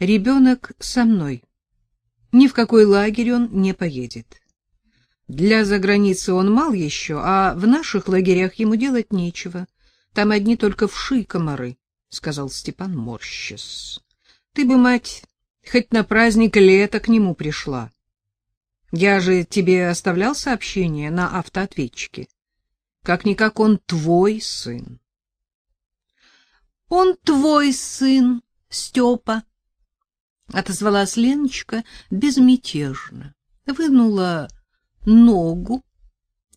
Ребенок со мной. Ни в какой лагерь он не поедет. Для заграницы он мал еще, а в наших лагерях ему делать нечего. Там одни только вши и комары, — сказал Степан морщис. Ты бы, мать, хоть на праздник лета к нему пришла. Я же тебе оставлял сообщение на автоответчике. Как-никак он твой сын. Он твой сын, Степа, — отозвалась Леночка безмятежно, вынула ногу,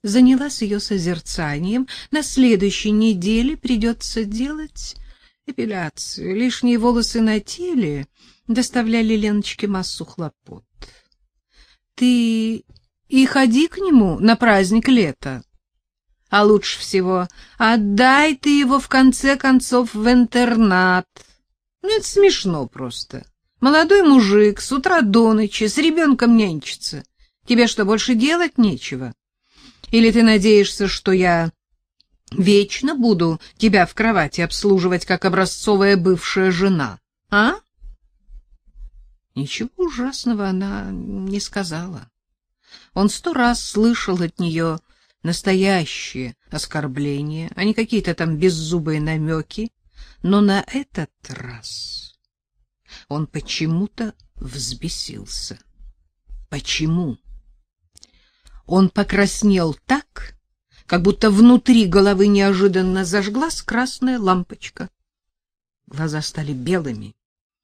занялась ее созерцанием. На следующей неделе придется делать эпиляцию. Лишние волосы на теле доставляли Леночке массу хлопот. — Ты и ходи к нему на праздник лета. А лучше всего отдай ты его в конце концов в интернат. Ну, это смешно просто. Молодой мужик с утра до ночи с ребенком нянчится. Тебе что, больше делать нечего? Или ты надеешься, что я вечно буду тебя в кровати обслуживать, как образцовая бывшая жена, а? Ничего ужасного она не сказала. Он сто раз слышал от нее настоящие оскорбления, а не какие-то там беззубые намеки, но на этот раз он почему-то взбесился. Почему? Он покраснел так, как будто внутри головы неожиданно зажглась красная лампочка. Глаза стали белыми,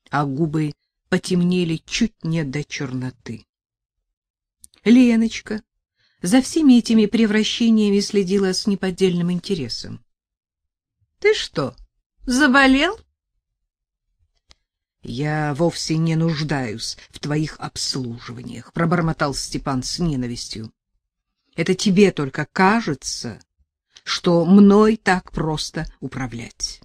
а губы потемнели чуть не до черноты. Леночка за всеми этими превращениями следила с неподдельным интересом. — Ты что, заболел? — Я вовсе не нуждаюсь в твоих обслуживаниях, — пробормотал Степан с ненавистью. — Это тебе только кажется, что мной так просто управлять.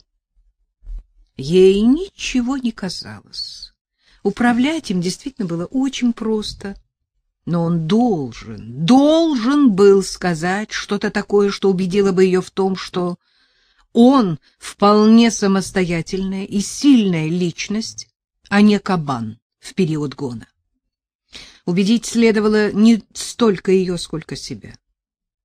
Ей ничего не казалось. Управлять им действительно было очень просто — но он должен, должен был сказать что-то такое, что убедило бы ее в том, что он вполне самостоятельная и сильная личность, а не кабан в период гона. Убедить следовало не столько ее, сколько себя.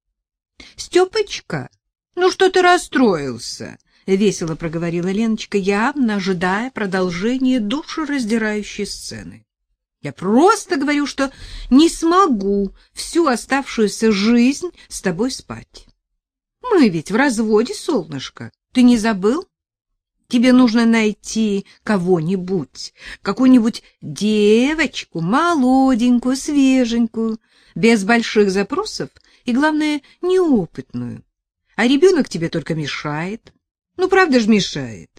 — Степочка, ну что ты расстроился? — весело проговорила Леночка, явно ожидая продолжения душераздирающей сцены. Я просто говорю, что не смогу всю оставшуюся жизнь с тобой спать. Мы ведь в разводе, солнышко. Ты не забыл? Тебе нужно найти кого-нибудь, какую-нибудь девочку, молоденькую, свеженькую, без больших запросов и, главное, неопытную. А ребенок тебе только мешает. Ну, правда же мешает.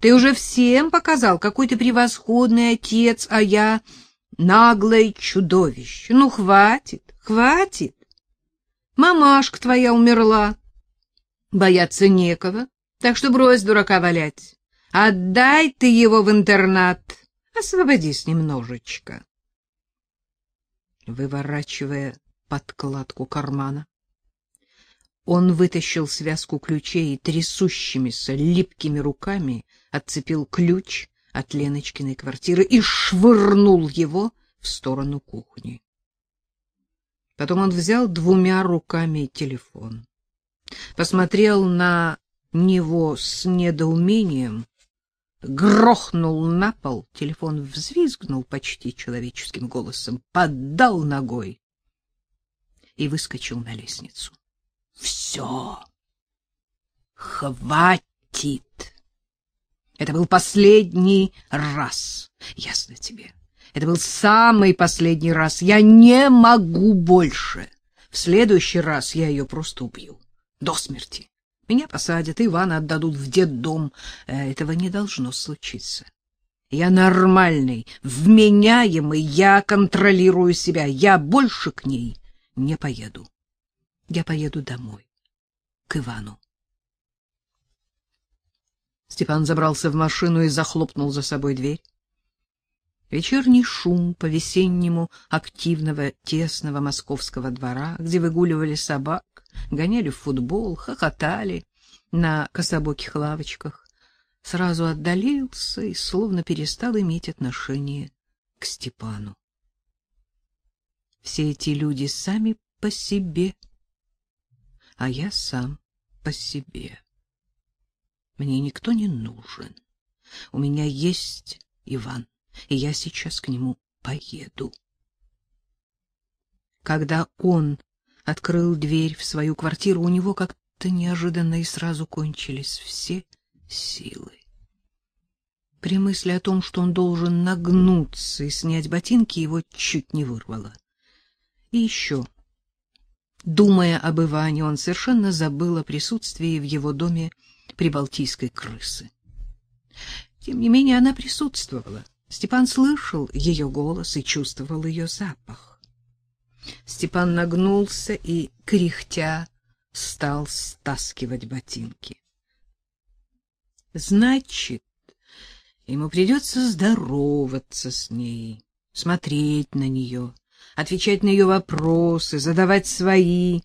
Ты уже всем показал, какой ты превосходный отец, а я наглое чудовище. Ну, хватит, хватит. Мамашка твоя умерла. Бояться некого, так что брось дурака валять. Отдай ты его в интернат, освободись немножечко. Выворачивая подкладку кармана, он вытащил связку ключей и трясущимися липкими руками отцепил ключ от Леночкиной квартиры и швырнул его в сторону кухни. Потом он взял двумя руками телефон, посмотрел на него с недоумением, грохнул на пол, телефон взвизгнул почти человеческим голосом, поддал ногой и выскочил на лестницу. Все. Хватит. Это был последний раз. Ясно тебе. Это был самый последний раз. Я не могу больше. В следующий раз я ее просто убью. До смерти. Меня посадят, Ивана отдадут в детдом. Э, этого не должно случиться. Я нормальный, вменяемый, я контролирую себя. Я больше к ней не поеду. Я поеду домой, к Ивану. Степан забрался в машину и захлопнул за собой дверь. Вечерний шум по-весеннему активного тесного московского двора, где выгуливали собак, гоняли в футбол, хохотали на кособоких лавочках, сразу отдалился и словно перестал иметь отношение к Степану. Все эти люди сами по себе, а я сам по себе. Мне никто не нужен. У меня есть Иван, и я сейчас к нему поеду. Когда он открыл дверь в свою квартиру, у него как-то неожиданно и сразу кончились все силы. При мысли о том, что он должен нагнуться и снять ботинки, его чуть не вырвало. И еще, думая об Иване, он совершенно забыл о присутствии в его доме прибалтийской крысы. Тем не менее, она присутствовала. Степан слышал ее голос и чувствовал ее запах. Степан нагнулся и, кряхтя, стал стаскивать ботинки. Значит, ему придется здороваться с ней, смотреть на нее, отвечать на ее вопросы, задавать свои.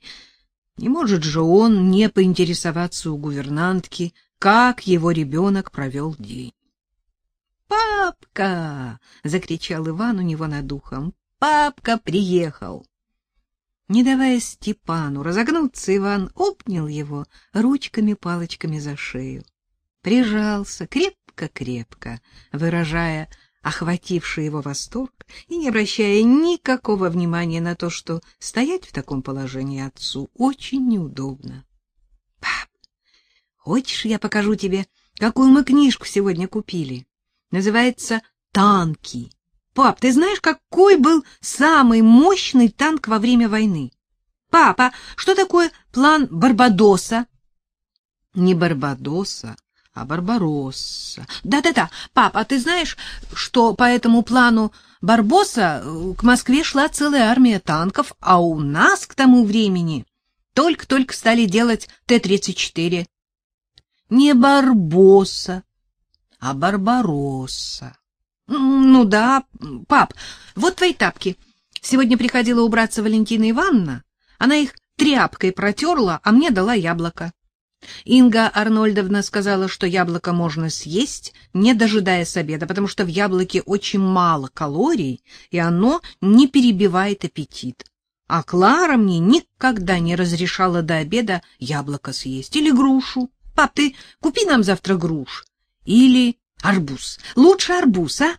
Не может же он не поинтересоваться у гувернантки, как его ребенок провел день. «Папка!» — закричал Иван у него над ухом. «Папка приехал!» Не давая Степану разогнуться, Иван обнял его ручками-палочками за шею. Прижался крепко-крепко, выражая охвативший его восторг и не обращая никакого внимания на то, что стоять в таком положении отцу очень неудобно. — Пап, хочешь, я покажу тебе, какую мы книжку сегодня купили? Называется «Танки». Пап, ты знаешь, какой был самый мощный танк во время войны? Папа, что такое план Барбадоса? Не Барбадоса, а Барбаросса. Да-да-да, папа, а ты знаешь, что по этому плану Барбоса э, к Москве шла целая армия танков, а у нас к тому времени только-только стали делать Т-34. Не Барбоса, а Барбаросса. Ну да, пап, вот твои тапки. Сегодня приходила убраться Валентина Ивановна. Она их тряпкой протерла, а мне дала яблоко. Инга Арнольдовна сказала, что яблоко можно съесть, не дожидаясь обеда, потому что в яблоке очень мало калорий, и оно не перебивает аппетит. А Клара мне никогда не разрешала до обеда яблоко съесть или грушу. Пап, ты купи нам завтра груш. Или арбуз. Лучше арбуз, а?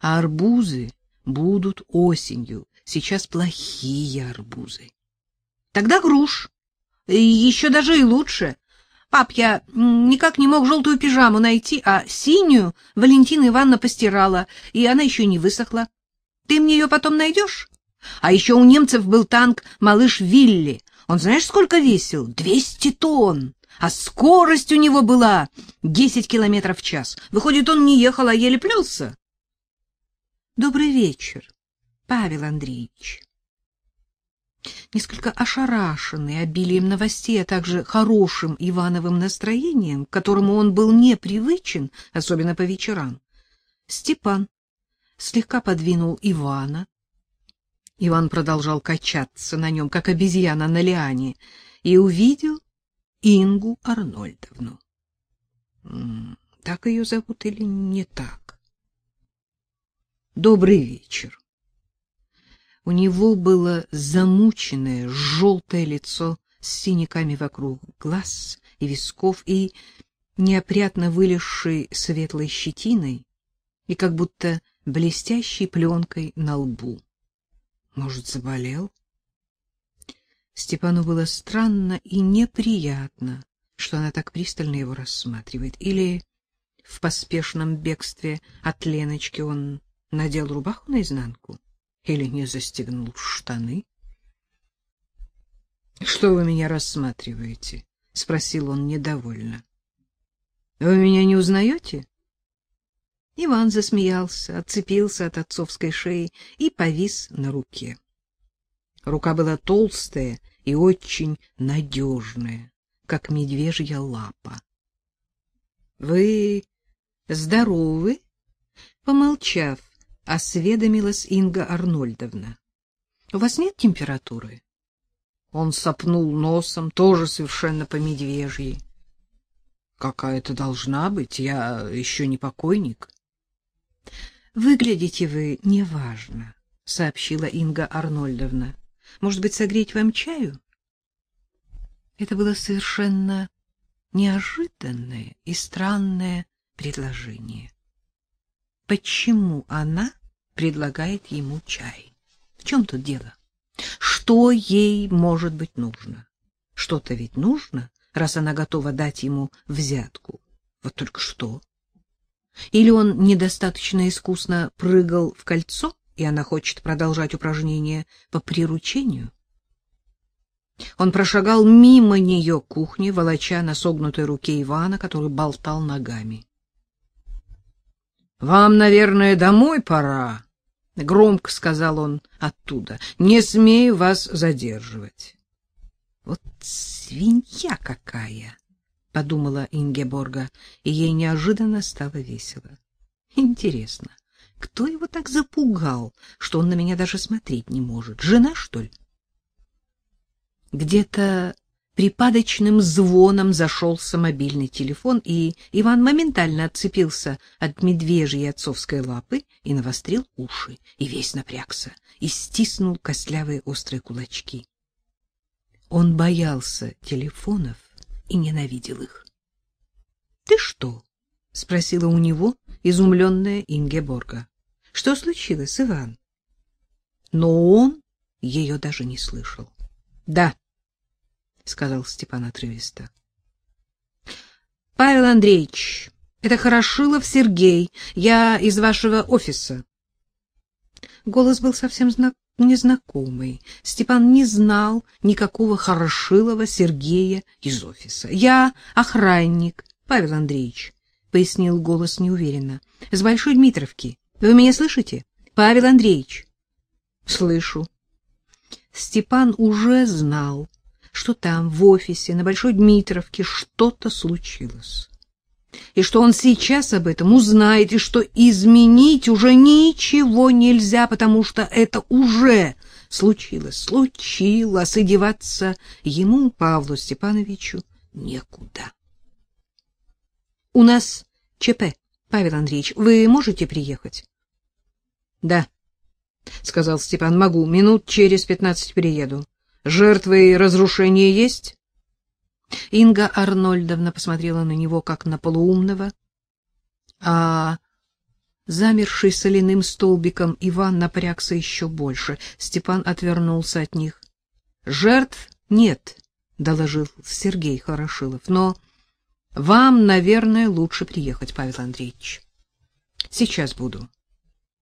А арбузы будут осенью. Сейчас плохие арбузы. Тогда груш. Еще даже и лучше. Пап, я никак не мог желтую пижаму найти, а синюю Валентина Ивановна постирала, и она еще не высохла. Ты мне ее потом найдешь? А еще у немцев был танк «Малыш Вилли». Он знаешь, сколько весил? Двести тонн. А скорость у него была десять километров в час. Выходит, он не ехал, а еле плелся. Добрый вечер, Павел Андреевич несколько ошарашенный обилием новостей, а также хорошим Ивановым настроением, к которому он был непривычен, особенно по вечерам, Степан слегка подвинул Ивана. Иван продолжал качаться на нем, как обезьяна на лиане, и увидел Ингу Арнольдовну. Так ее зовут или не так? Добрый вечер. У него было замученное желтое лицо с синяками вокруг глаз и висков и неопрятно вылезшей светлой щетиной и как будто блестящей пленкой на лбу. Может, заболел? Степану было странно и неприятно, что она так пристально его рассматривает. Или в поспешном бегстве от Леночки он надел рубаху наизнанку? или не застегнул штаны. — Что вы меня рассматриваете? — спросил он недовольно. — Вы меня не узнаете? Иван засмеялся, отцепился от отцовской шеи и повис на руке. Рука была толстая и очень надежная, как медвежья лапа. — Вы здоровы? Помолчав, — осведомилась Инга Арнольдовна. — У вас нет температуры? Он сопнул носом, тоже совершенно по медвежьи. какая-то должна быть. Я еще не покойник. Выглядите вы неважно, сообщила Инга Арнольдовна. Может быть, согреть вам чаю? Это было совершенно неожиданное и странное предложение. Почему она предлагает ему чай? В чем тут дело? Что ей может быть нужно? Что-то ведь нужно, раз она готова дать ему взятку. Вот только что. Или он недостаточно искусно прыгал в кольцо, и она хочет продолжать упражнение по приручению? Он прошагал мимо нее к кухне, волоча на согнутой руке Ивана, который болтал ногами. — Вам, наверное, домой пора, — громко сказал он оттуда. — Не смею вас задерживать. — Вот свинья какая! — подумала Ингеборга, и ей неожиданно стало весело. — Интересно, кто его так запугал, что он на меня даже смотреть не может? Жена, что ли? Где-то припадочным звоном зашелся мобильный телефон, и Иван моментально отцепился от медвежьей отцовской лапы и навострил уши, и весь напрягся, и стиснул костлявые острые кулачки. Он боялся телефонов и ненавидел их. — Ты что? — спросила у него изумленная Ингеборга. — Что случилось, Иван? Но он ее даже не слышал. — Да, — сказал Степан отрывисто. — Павел Андреевич, это Хорошилов Сергей. Я из вашего офиса. Голос был совсем знак... незнакомый. Степан не знал никакого Хорошилова Сергея из офиса. — Я охранник, Павел Андреевич, — пояснил голос неуверенно. — С Большой Дмитровки. Вы меня слышите, Павел Андреевич? — Слышу. Степан уже знал, что там, в офисе, на Большой Дмитровке, что-то случилось. И что он сейчас об этом узнает, и что изменить уже ничего нельзя, потому что это уже случилось, случилось, и деваться ему, Павлу Степановичу, некуда. — У нас ЧП, Павел Андреевич, вы можете приехать? — Да, — сказал Степан, — могу, минут через пятнадцать приеду. Жертвы и разрушения есть? Инга Арнольдовна посмотрела на него как на полуумного, а замерший соляным столбиком Иван напрягся еще больше. Степан отвернулся от них. Жертв нет, доложил Сергей Хорошилов. Но вам, наверное, лучше приехать, Павел Андреевич. Сейчас буду.